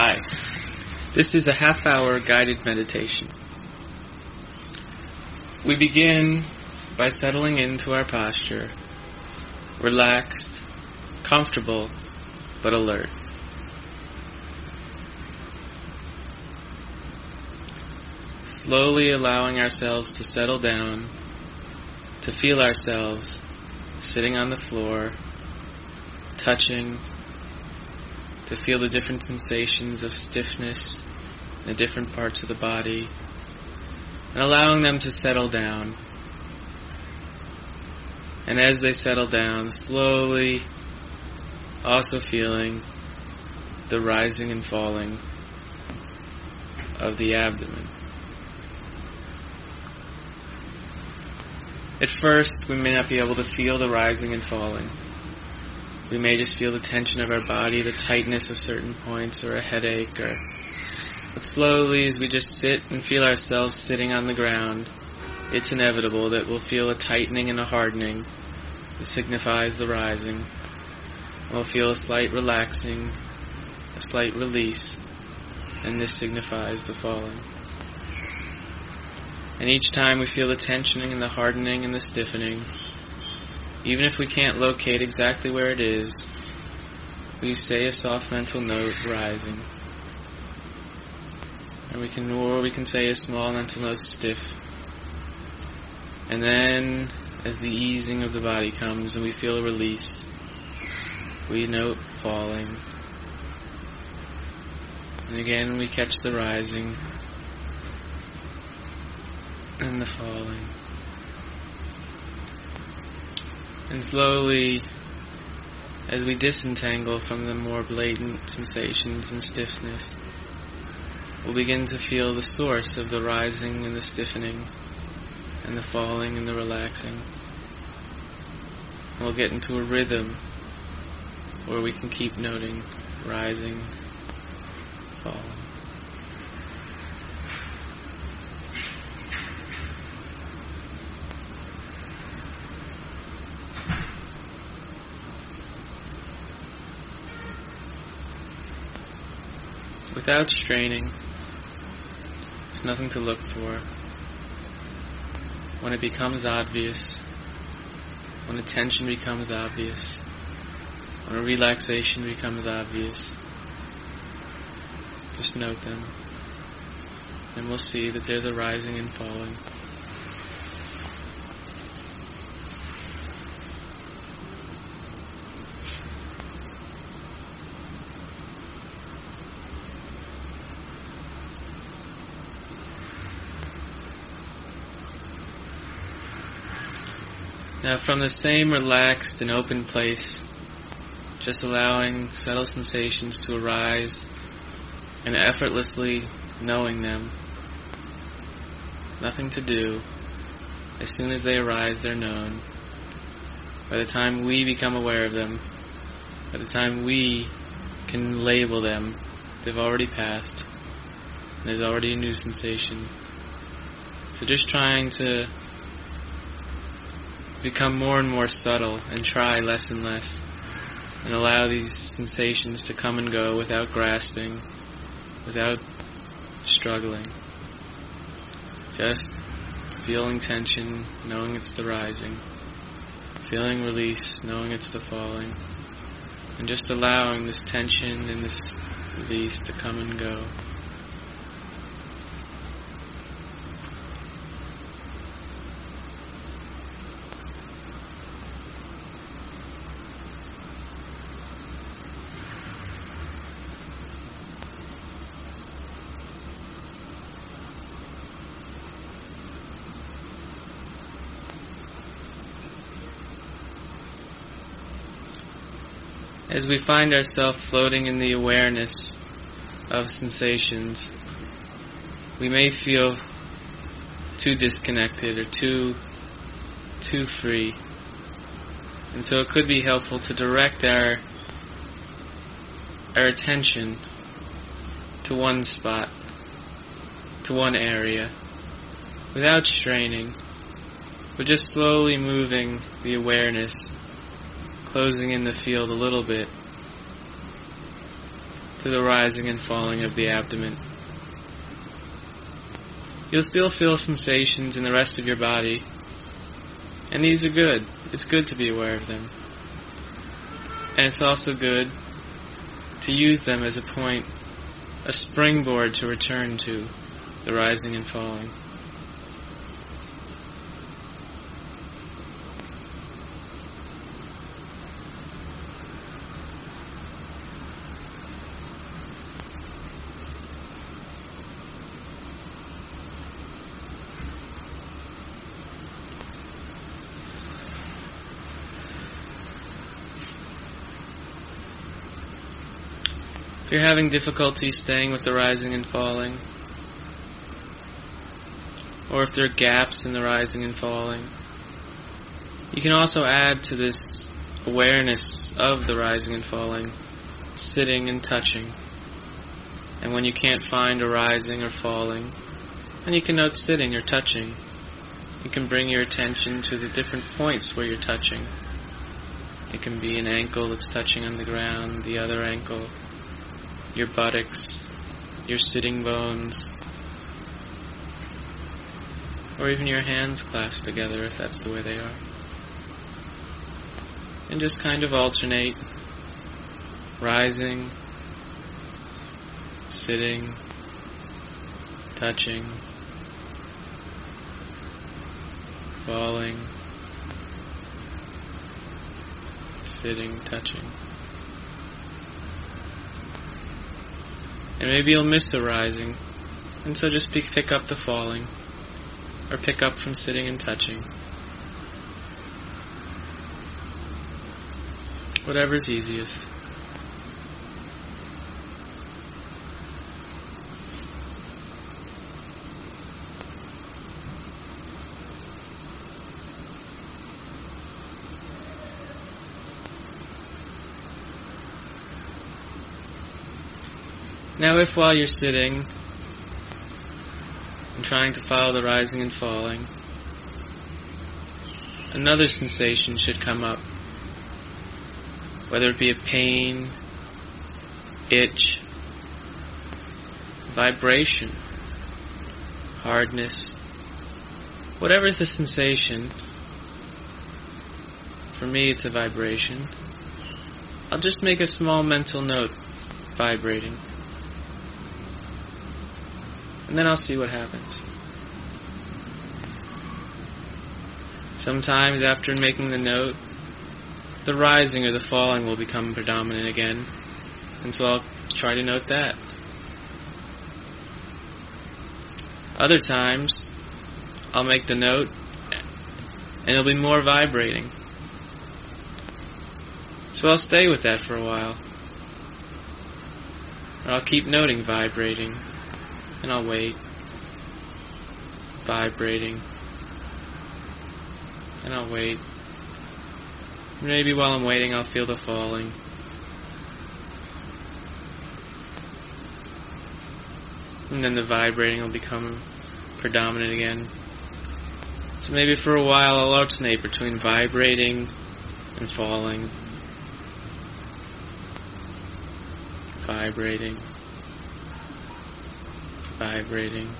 Hi. This is a half hour guided meditation. We begin by settling into our posture, relaxed, comfortable, but alert. Slowly allowing ourselves to settle down, to feel ourselves sitting on the floor, touching, to feel the different sensations of stiffness in the different parts of the body, and allowing them to settle down. And as they settle down, slowly also feeling the rising and falling of the abdomen. At first, we may not be able to feel the rising and falling. We may just feel the tension of our body, the tightness of certain points, or a headache, or but slowly as we just sit and feel ourselves sitting on the ground, it's inevitable that we'll feel a tightening and a hardening that signifies the rising. We'll feel a slight relaxing, a slight release, and this signifies the falling. And each time we feel the tensioning and the hardening and the stiffening, even if we can't locate exactly where it is, we say a soft mental note rising. And we can or we can say a small mental note stiff. And then as the easing of the body comes and we feel a release, we note falling. And again we catch the rising and the falling. And slowly, as we disentangle from the more blatant sensations and stiffness, we'll begin to feel the source of the rising and the stiffening, and the falling and the relaxing. we'll get into a rhythm where we can keep noting rising, falling. Without straining. There's nothing to look for. When it becomes obvious, when a tension becomes obvious, when a relaxation becomes obvious, just note them. And we'll see that they're the rising and falling. Now, from the same relaxed and open place, just allowing subtle sensations to arise and effortlessly knowing them. Nothing to do. As soon as they arise, they're known. By the time we become aware of them, by the time we can label them, they've already passed. There's already a new sensation. So just trying to become more and more subtle and try less and less and allow these sensations to come and go without grasping, without struggling. Just feeling tension, knowing it's the rising, feeling release, knowing it's the falling, and just allowing this tension and this release to come and go. As we find ourselves floating in the awareness of sensations, we may feel too disconnected or too too free. And so it could be helpful to direct our our attention to one spot, to one area, without straining, but just slowly moving the awareness closing in the field a little bit to the rising and falling of the abdomen. You'll still feel sensations in the rest of your body, and these are good. It's good to be aware of them. And it's also good to use them as a point, a springboard to return to the rising and falling. Having difficulty staying with the rising and falling, or if there are gaps in the rising and falling, you can also add to this awareness of the rising and falling, sitting and touching. And when you can't find a rising or falling, then you can note sitting or touching. You can bring your attention to the different points where you're touching. It can be an ankle that's touching on the ground, the other ankle, your buttocks, your sitting bones, or even your hands clasped together if that's the way they are. And just kind of alternate, rising, sitting, touching, falling, sitting, touching. And maybe you'll miss the rising, and so just pick up the falling, or pick up from sitting and touching. Whatever's easiest. Now, if while you're sitting and trying to follow the rising and falling, another sensation should come up, whether it be a pain, itch, vibration, hardness, whatever the sensation, for me it's a vibration, I'll just make a small mental note vibrating and then I'll see what happens. Sometimes after making the note, the rising or the falling will become predominant again, and so I'll try to note that. Other times, I'll make the note, and it'll be more vibrating. So I'll stay with that for a while. Or I'll keep noting vibrating and I'll wait, vibrating, and I'll wait. Maybe while I'm waiting, I'll feel the falling. And then the vibrating will become predominant again. So maybe for a while I'll alternate between vibrating and falling. Vibrating vibrating,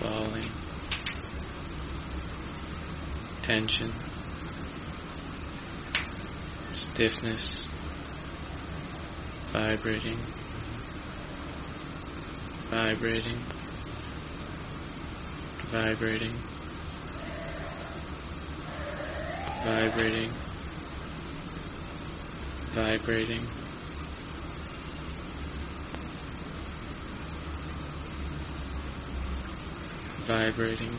falling, tension, stiffness, vibrating, vibrating, vibrating, vibrating, vibrating. Vibrating,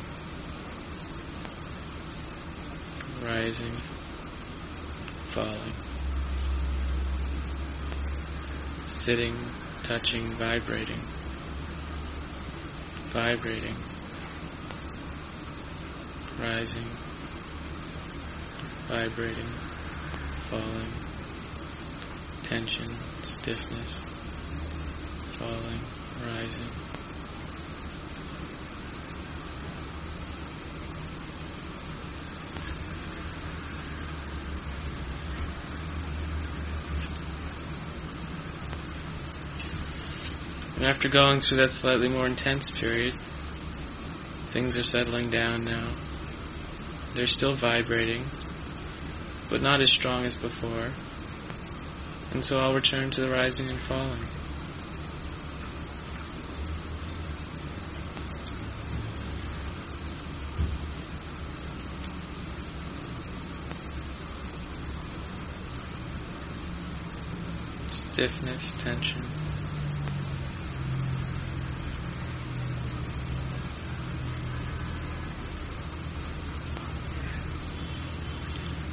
rising, falling, sitting, touching, vibrating, vibrating, rising, vibrating, falling, tension, stiffness, falling, rising. And after going through that slightly more intense period, things are settling down now. They're still vibrating, but not as strong as before. And so I'll return to the rising and falling. Stiffness, tension.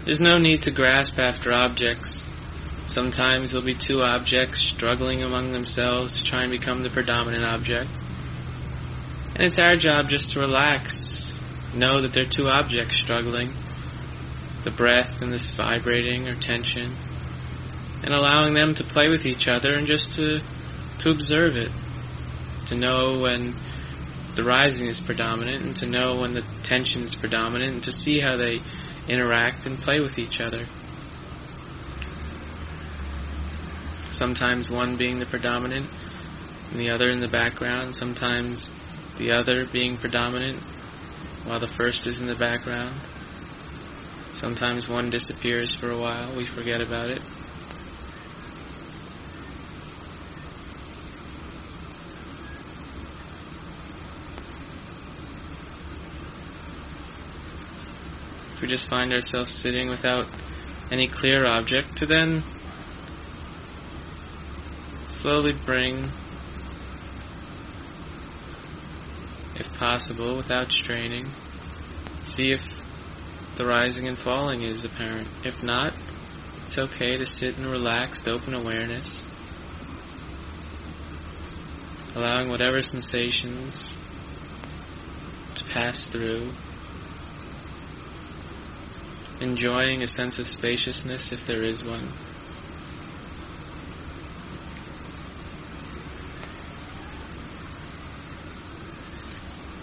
There's no need to grasp after objects. Sometimes there'll be two objects struggling among themselves to try and become the predominant object. And it's our job just to relax, know that there are two objects struggling the breath and this vibrating or tension, and allowing them to play with each other and just to, to observe it, to know when the rising is predominant and to know when the tension is predominant and to see how they interact and play with each other. Sometimes one being the predominant and the other in the background, sometimes the other being predominant while the first is in the background. Sometimes one disappears for a while, we forget about it. Just find ourselves sitting without any clear object, to then slowly bring, if possible, without straining, see if the rising and falling is apparent. If not, it's okay to sit in relaxed, open awareness, allowing whatever sensations to pass through enjoying a sense of spaciousness if there is one.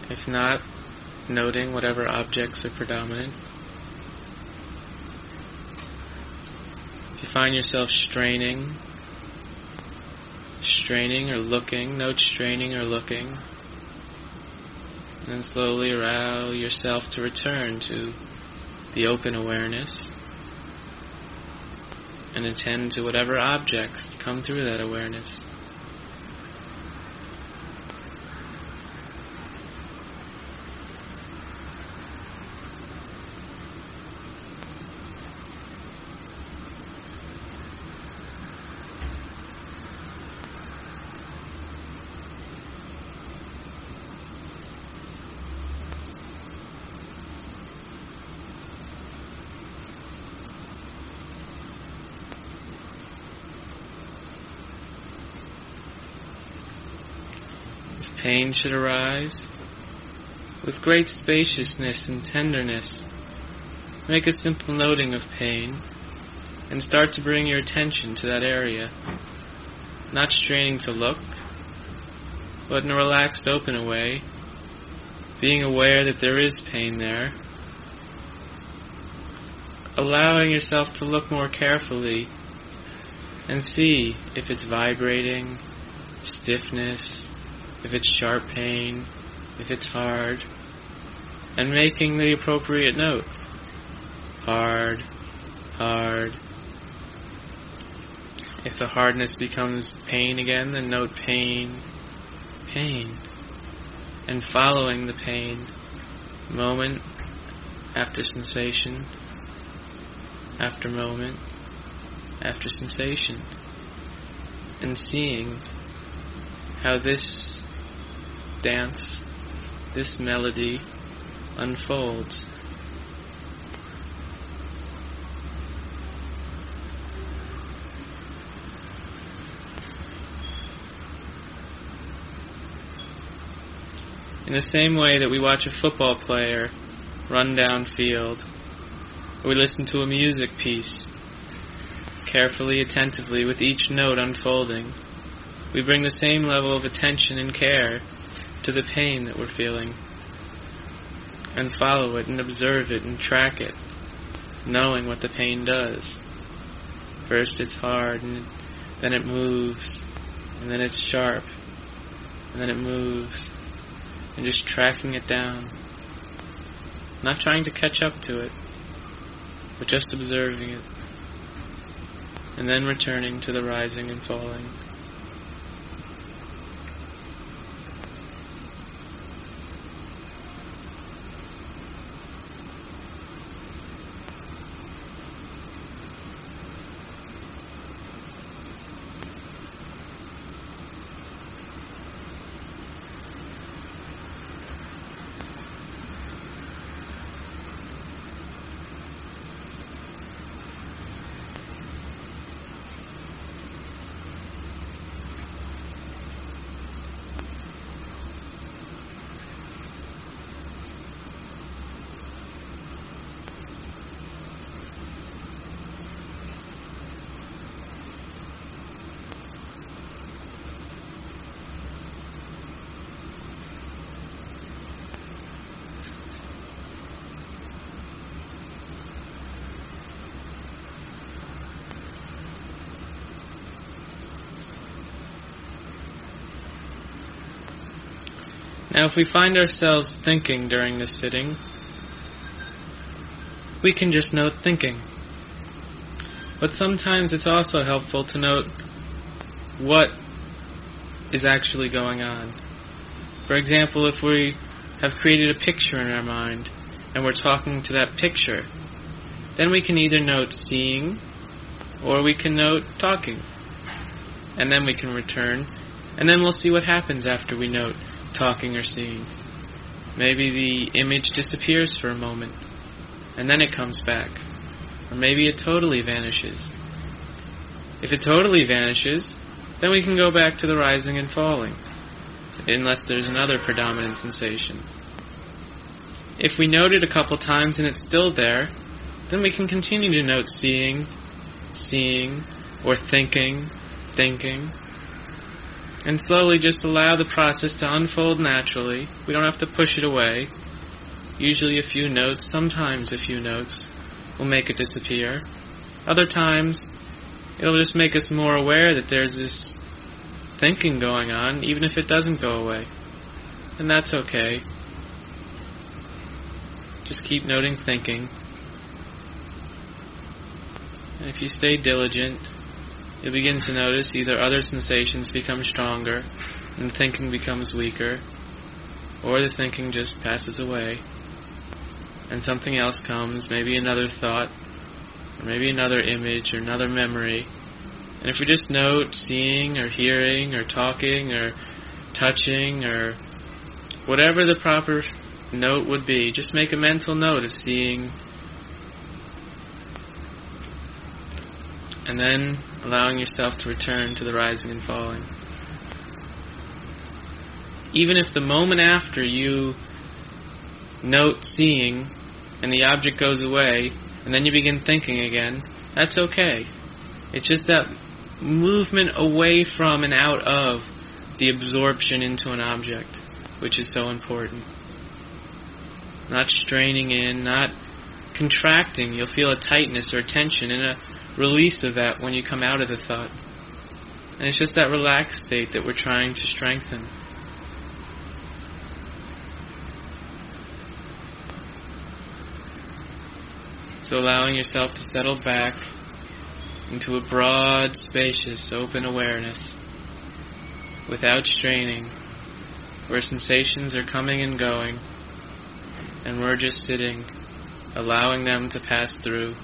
If not, noting whatever objects are predominant. If you find yourself straining, straining or looking, note straining or looking. And slowly allow yourself to return to the open awareness and attend to whatever objects come through that awareness. Should arise, with great spaciousness and tenderness, make a simple noting of pain and start to bring your attention to that area, not straining to look, but in a relaxed, open way, being aware that there is pain there, allowing yourself to look more carefully and see if it's vibrating, stiffness, if it's sharp pain, if it's hard, and making the appropriate note. Hard, hard. If the hardness becomes pain again, then note pain, pain, and following the pain, moment after sensation, after moment, after sensation, and seeing how this dance, this melody unfolds. In the same way that we watch a football player run downfield, or we listen to a music piece, carefully, attentively, with each note unfolding, we bring the same level of attention and care to the pain that we're feeling and follow it and observe it and track it, knowing what the pain does. First it's hard and then it moves and then it's sharp and then it moves, and just tracking it down. Not trying to catch up to it, but just observing it, and then returning to the rising and falling. Now, if we find ourselves thinking during this sitting, we can just note thinking. But sometimes it's also helpful to note what is actually going on. For example, if we have created a picture in our mind and we're talking to that picture, then we can either note seeing or we can note talking. And then we can return, and then we'll see what happens after we note talking or seeing. Maybe the image disappears for a moment, and then it comes back. Or maybe it totally vanishes. If it totally vanishes, then we can go back to the rising and falling, unless there's another predominant sensation. If we note it a couple times and it's still there, then we can continue to note seeing, seeing, or thinking, thinking, and slowly just allow the process to unfold naturally. We don't have to push it away. Usually a few notes, sometimes a few notes, will make it disappear. Other times, it'll just make us more aware that there's this thinking going on, even if it doesn't go away. And that's okay. Just keep noting thinking. And if you stay diligent, you'll begin to notice either other sensations become stronger and thinking becomes weaker, or the thinking just passes away and something else comes, maybe another thought, or maybe another image or another memory. And if we just note seeing or hearing or talking or touching or whatever the proper note would be, just make a mental note of seeing and then allowing yourself to return to the rising and falling. Even if the moment after you note seeing and the object goes away and then you begin thinking again, that's okay. It's just that movement away from and out of the absorption into an object, which is so important. Not straining in, not contracting. You'll feel a tightness or tension in a release of that when you come out of the thought. And it's just that relaxed state that we're trying to strengthen. So allowing yourself to settle back into a broad, spacious, open awareness without straining, where sensations are coming and going, and we're just sitting, allowing them to pass through.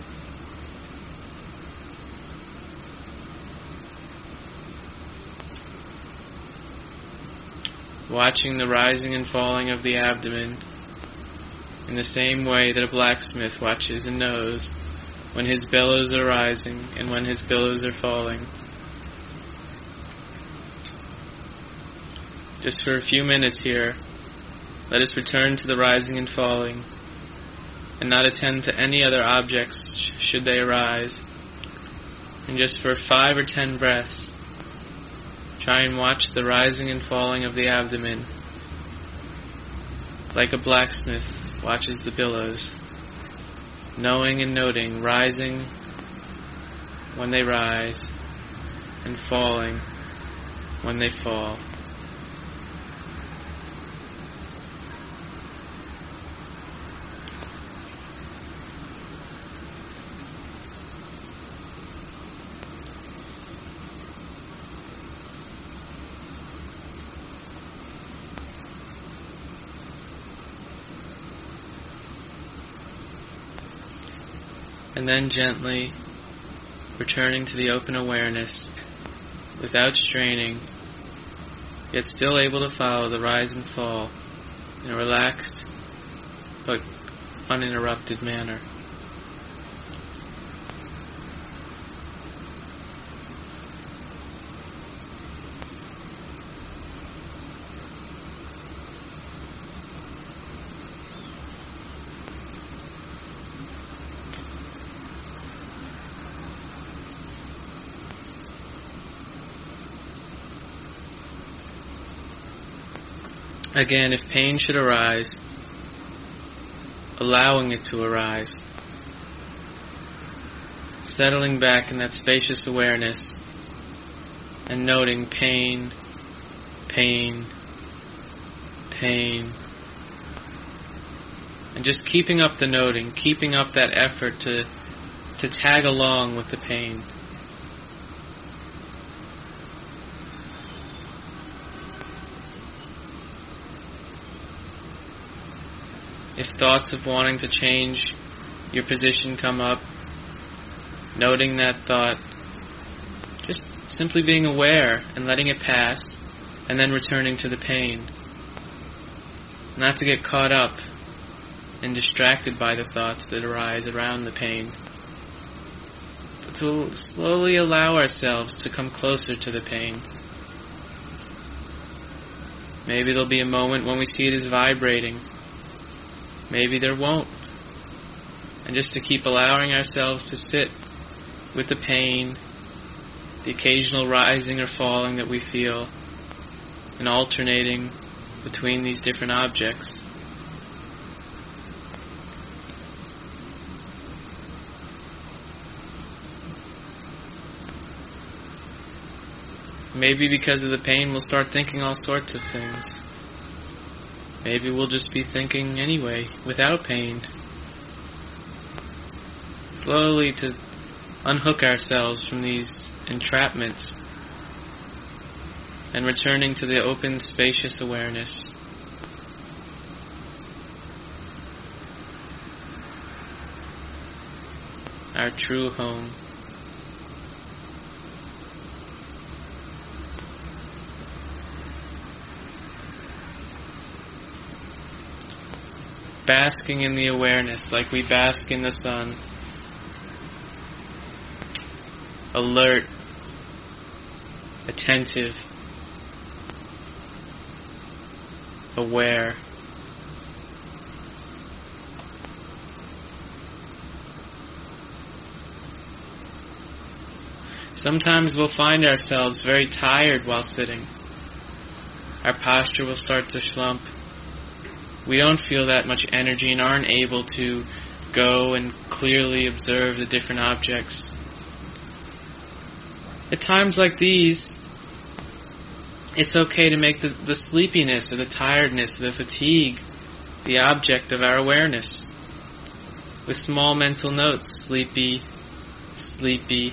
Watching the rising and falling of the abdomen in the same way that a blacksmith watches and knows when his bellows are rising and when his billows are falling. Just for a few minutes here, let us return to the rising and falling and not attend to any other objects should they arise. And just for five or ten breaths, Try and watch the rising and falling of the abdomen, like a blacksmith watches the billows, knowing and noting, rising when they rise, and falling when they fall. And then gently returning to the open awareness without straining, yet still able to follow the rise and fall in a relaxed but uninterrupted manner. Again, if pain should arise, allowing it to arise, settling back in that spacious awareness and noting pain, pain, pain, and just keeping up the noting, keeping up that effort to to tag along with the pain. If thoughts of wanting to change your position come up, noting that thought, just simply being aware and letting it pass, and then returning to the pain. Not to get caught up and distracted by the thoughts that arise around the pain, but to slowly allow ourselves to come closer to the pain. Maybe there'll be a moment when we see it as vibrating Maybe there won't. And just to keep allowing ourselves to sit with the pain, the occasional rising or falling that we feel, and alternating between these different objects. Maybe because of the pain, we'll start thinking all sorts of things. Maybe we'll just be thinking anyway, without pain. Slowly to unhook ourselves from these entrapments and returning to the open, spacious awareness. Our true home. Basking in the awareness like we bask in the sun. Alert, attentive, aware. Sometimes we'll find ourselves very tired while sitting. Our posture will start to slump we don't feel that much energy and aren't able to go and clearly observe the different objects. At times like these, it's okay to make the, the sleepiness or the tiredness or the fatigue the object of our awareness. With small mental notes, sleepy, sleepy,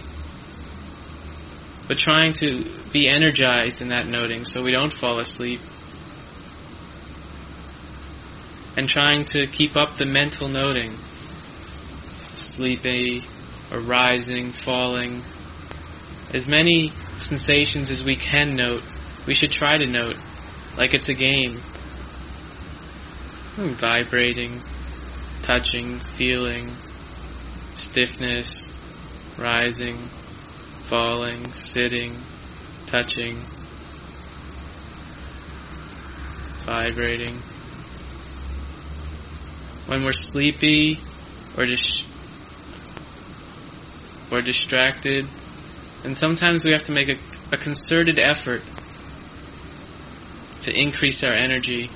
but trying to be energized in that noting so we don't fall asleep and trying to keep up the mental noting. Sleepy arising, falling. As many sensations as we can note, we should try to note, like it's a game. Hmm, vibrating, touching, feeling, stiffness, rising, falling, sitting, touching, vibrating when we're sleepy or dis- or distracted, and sometimes we have to make a, a concerted effort to increase our energy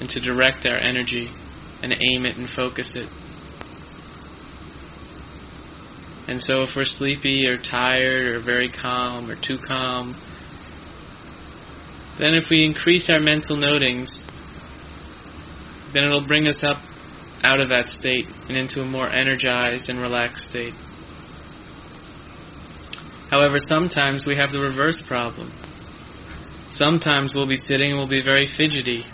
and to direct our energy and aim it and focus it. And so if we're sleepy or tired or very calm or too calm, then if we increase our mental notings, then it'll bring us up out of that state and into a more energized and relaxed state. However, sometimes we have the reverse problem. Sometimes we'll be sitting and we'll be very fidgety.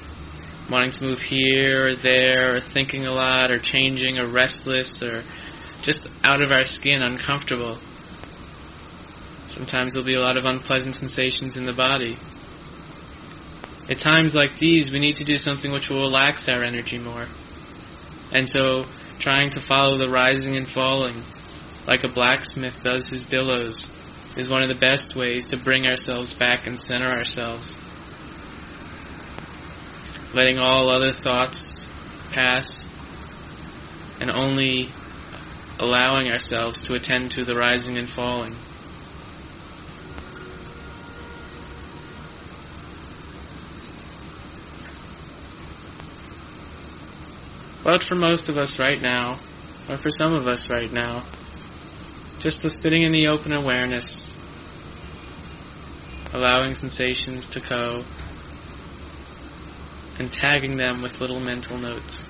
wanting to move here or there, or thinking a lot, or changing, or restless, or just out of our skin, uncomfortable. Sometimes there'll be a lot of unpleasant sensations in the body. At times like these, we need to do something which will relax our energy more. And so, trying to follow the rising and falling, like a blacksmith does his billows, is one of the best ways to bring ourselves back and center ourselves. Letting all other thoughts pass and only allowing ourselves to attend to the rising and falling. But for most of us right now, or for some of us right now, just the sitting in the open awareness, allowing sensations to go, and tagging them with little mental notes.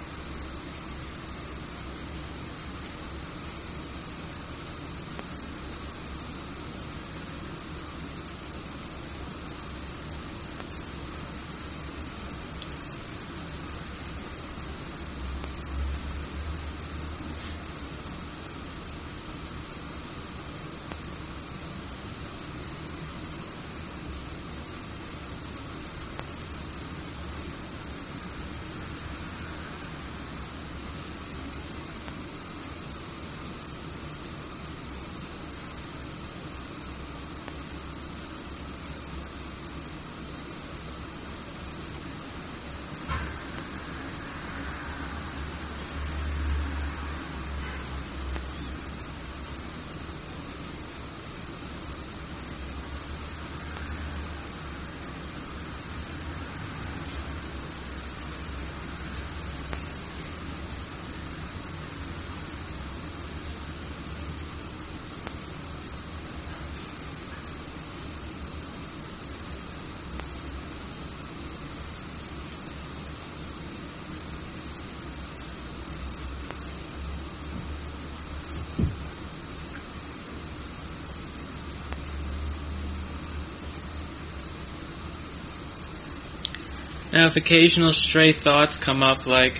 Now, if occasional stray thoughts come up, like,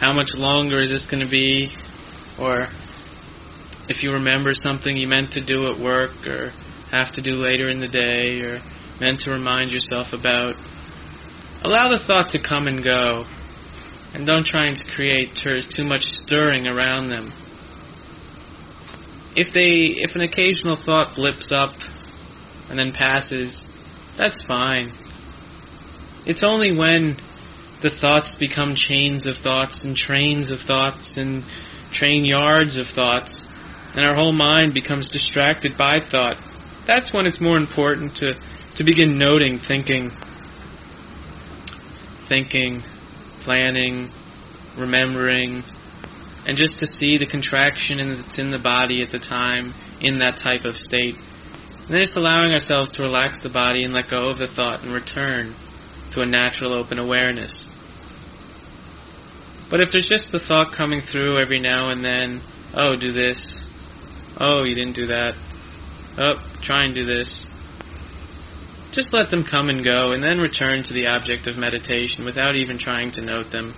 how much longer is this going to be? Or if you remember something you meant to do at work, or have to do later in the day, or meant to remind yourself about, allow the thought to come and go. And don't try and create too much stirring around them. If they, if an occasional thought blips up and then passes, that's fine. It's only when the thoughts become chains of thoughts and trains of thoughts and train yards of thoughts, and our whole mind becomes distracted by thought. That's when it's more important to, to begin noting thinking, thinking, planning, remembering, and just to see the contraction that's in the body at the time in that type of state. And then just allowing ourselves to relax the body and let go of the thought and return to a natural open awareness. But if there's just the thought coming through every now and then, oh, do this. Oh, you didn't do that. Oh, try and do this. Just let them come and go, and then return to the object of meditation without even trying to note them.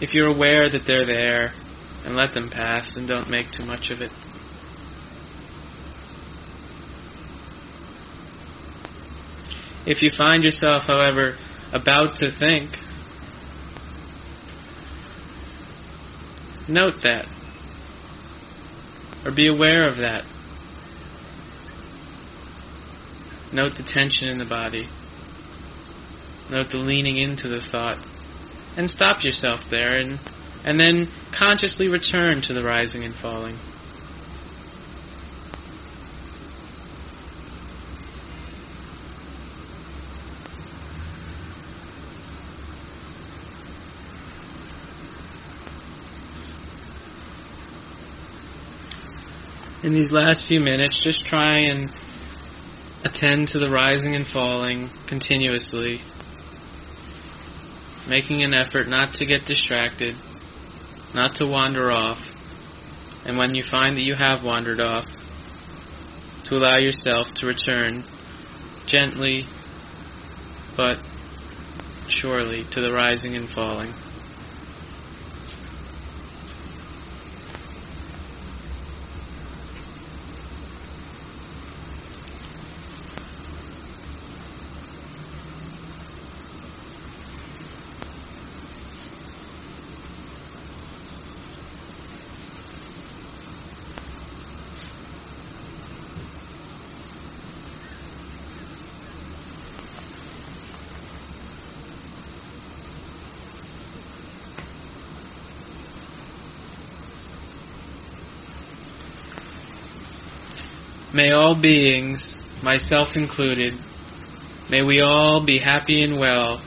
If you're aware that they're there, and let them pass, and don't make too much of it. If you find yourself, however, about to think, note that. Or be aware of that. Note the tension in the body. Note the leaning into the thought. And stop yourself there and, and then consciously return to the rising and falling. In these last few minutes, just try and attend to the rising and falling continuously, making an effort not to get distracted, not to wander off, and when you find that you have wandered off, to allow yourself to return gently but surely, to the rising and falling. May all beings, myself included, may we all be happy and well